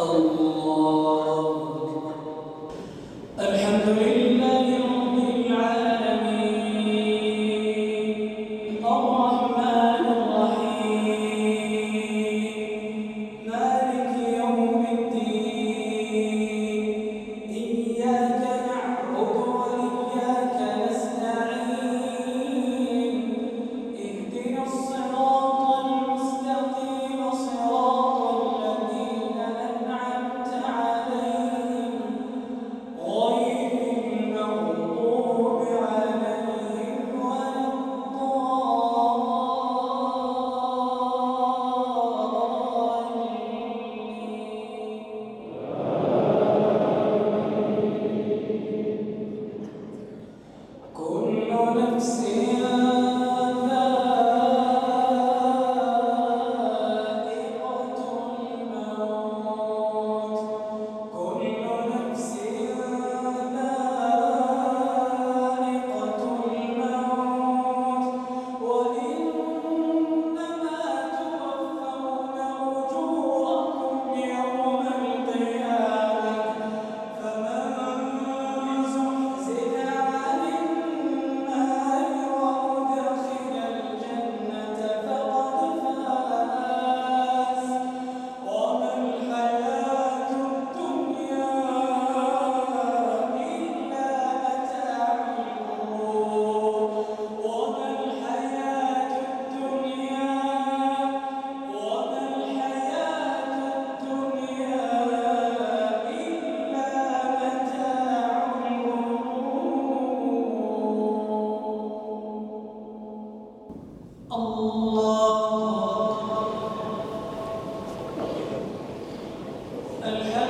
الله. tá ligado?